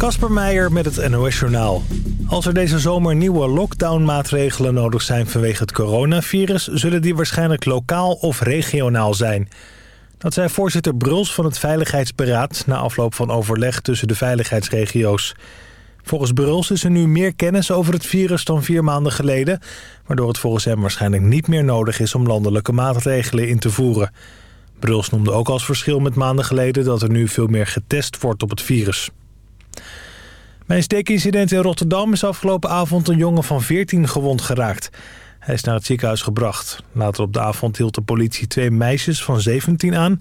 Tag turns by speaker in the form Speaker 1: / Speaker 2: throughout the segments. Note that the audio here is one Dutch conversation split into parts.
Speaker 1: Kasper Meijer met het NOS Journaal. Als er deze zomer nieuwe lockdown-maatregelen nodig zijn vanwege het coronavirus... zullen die waarschijnlijk lokaal of regionaal zijn. Dat zei voorzitter Bruls van het Veiligheidsberaad... na afloop van overleg tussen de veiligheidsregio's. Volgens Bruls is er nu meer kennis over het virus dan vier maanden geleden... waardoor het volgens hem waarschijnlijk niet meer nodig is om landelijke maatregelen in te voeren. Bruls noemde ook als verschil met maanden geleden... dat er nu veel meer getest wordt op het virus. Bij een steekincident in Rotterdam is afgelopen avond een jongen van 14 gewond geraakt. Hij is naar het ziekenhuis gebracht. Later op de avond hield de politie twee meisjes van 17 aan.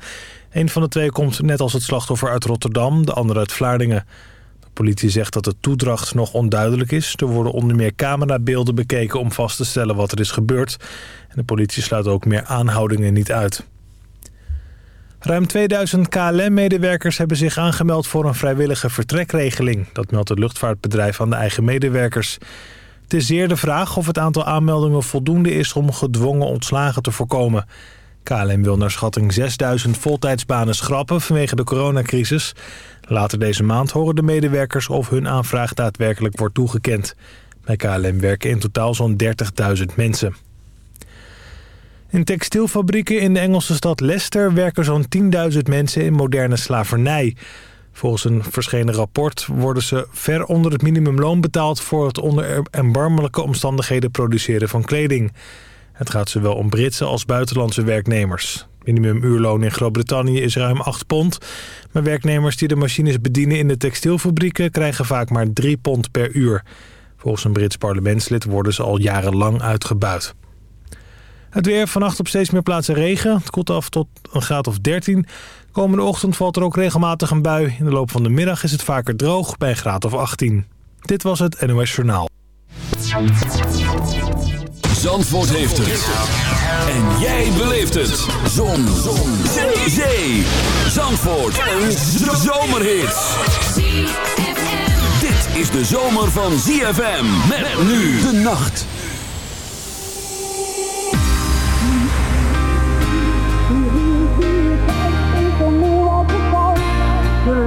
Speaker 1: Een van de twee komt net als het slachtoffer uit Rotterdam, de andere uit Vlaardingen. De politie zegt dat de toedracht nog onduidelijk is. Er worden onder meer camerabeelden bekeken om vast te stellen wat er is gebeurd. En de politie sluit ook meer aanhoudingen niet uit. Ruim 2000 KLM-medewerkers hebben zich aangemeld voor een vrijwillige vertrekregeling. Dat meldt het luchtvaartbedrijf aan de eigen medewerkers. Het is zeer de vraag of het aantal aanmeldingen voldoende is om gedwongen ontslagen te voorkomen. KLM wil naar schatting 6000 voltijdsbanen schrappen vanwege de coronacrisis. Later deze maand horen de medewerkers of hun aanvraag daadwerkelijk wordt toegekend. Bij KLM werken in totaal zo'n 30.000 mensen. In textielfabrieken in de Engelse stad Leicester werken zo'n 10.000 mensen in moderne slavernij. Volgens een verschenen rapport worden ze ver onder het minimumloon betaald... voor het onder erbarmelijke omstandigheden produceren van kleding. Het gaat zowel om Britse als buitenlandse werknemers. Minimumuurloon in Groot-Brittannië is ruim 8 pond. Maar werknemers die de machines bedienen in de textielfabrieken... krijgen vaak maar 3 pond per uur. Volgens een Brits parlementslid worden ze al jarenlang uitgebuit. Het weer vannacht op steeds meer plaatsen regen. Het koelt af tot een graad of 13. Komende ochtend valt er ook regelmatig een bui. In de loop van de middag is het vaker droog bij een graad of 18. Dit was het NOS Journaal.
Speaker 2: Zandvoort heeft het. En jij beleeft het. Zon. Zon. Zee. Zee. Zandvoort. Een zomerhit. Dit is de zomer van ZFM. Met nu de nacht.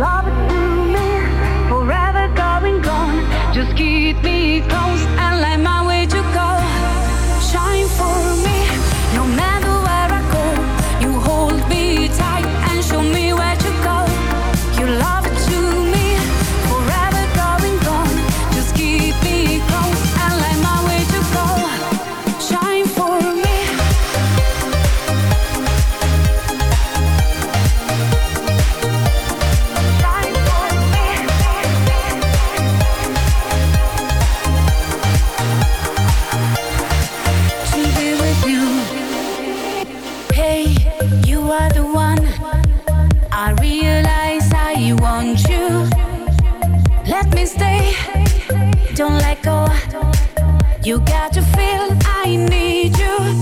Speaker 3: love it to
Speaker 4: me, forever going gone. Just keep me close. You got to feel I need you.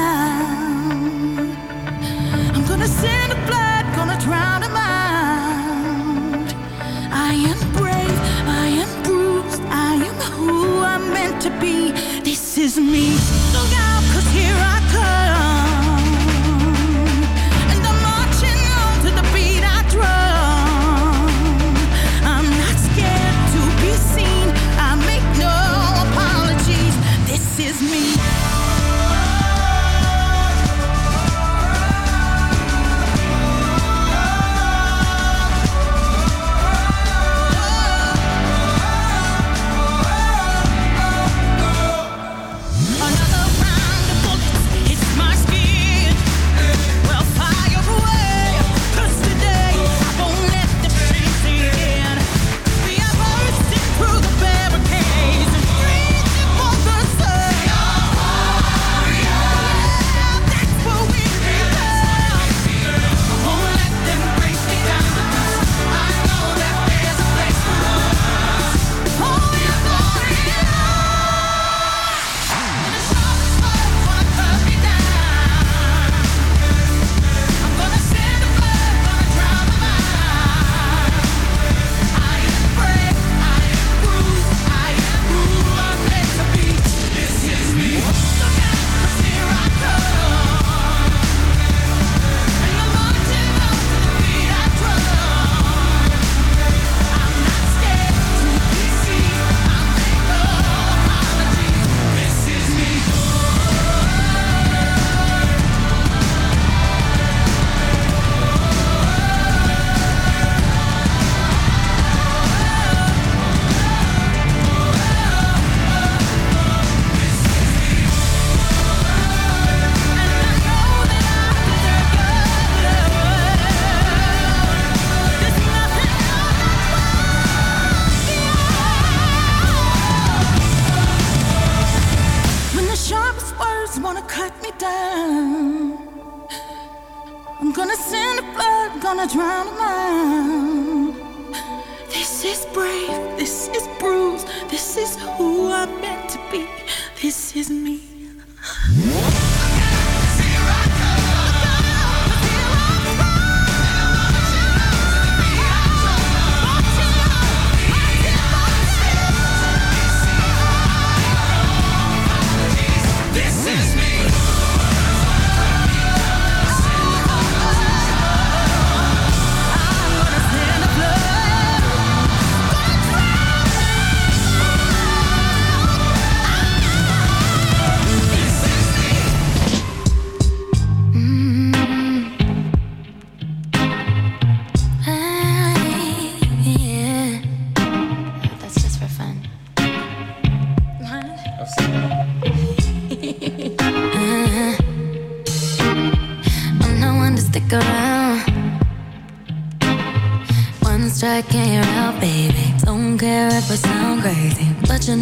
Speaker 4: is me.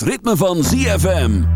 Speaker 2: Het ritme van ZFM.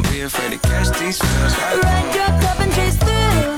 Speaker 5: Don't be afraid to catch these feels.
Speaker 6: Ride your cup and chase thrills.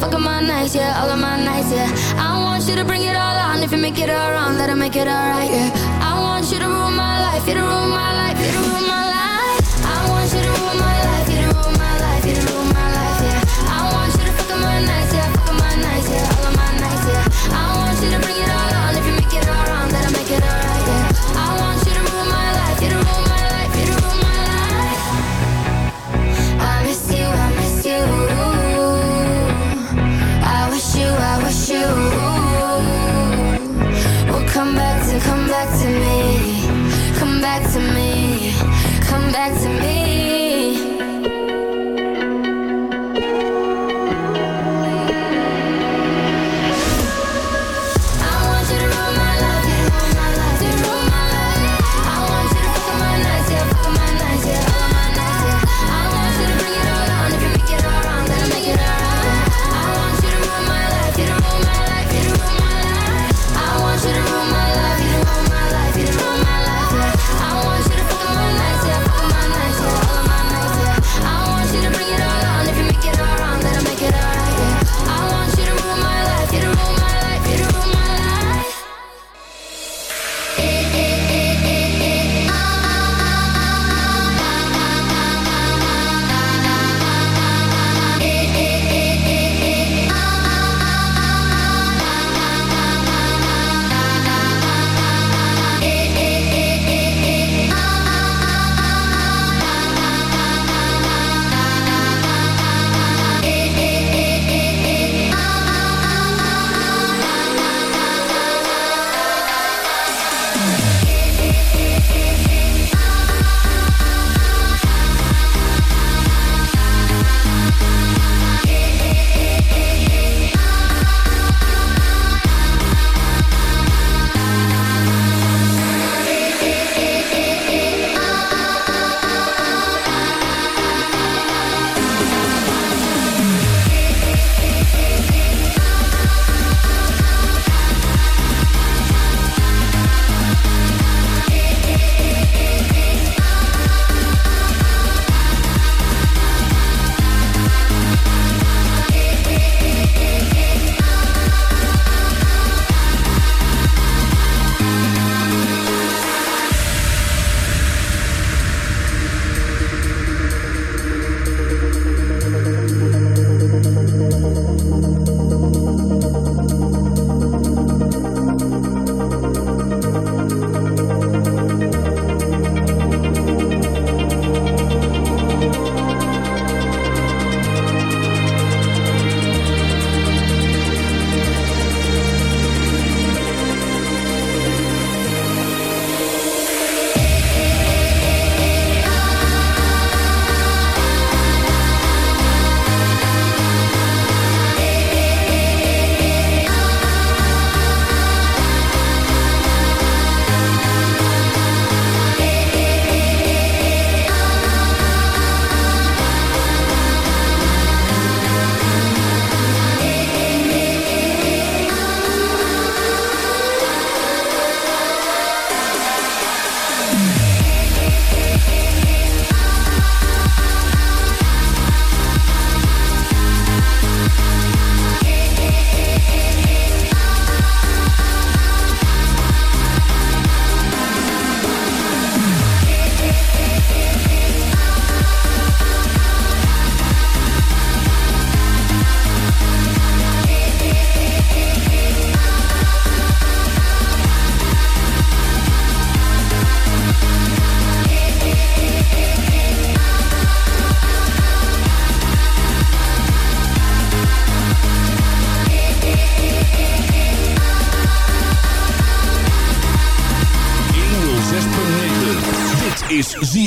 Speaker 6: Fuck up my nights, yeah, all of my nights, yeah. I want you to bring it all on. If you make it all wrong, let her make it all right, yeah. I want you to rule my life, you to rule my life, you to rule my life. I want you to rule my life.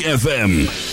Speaker 7: ZFM.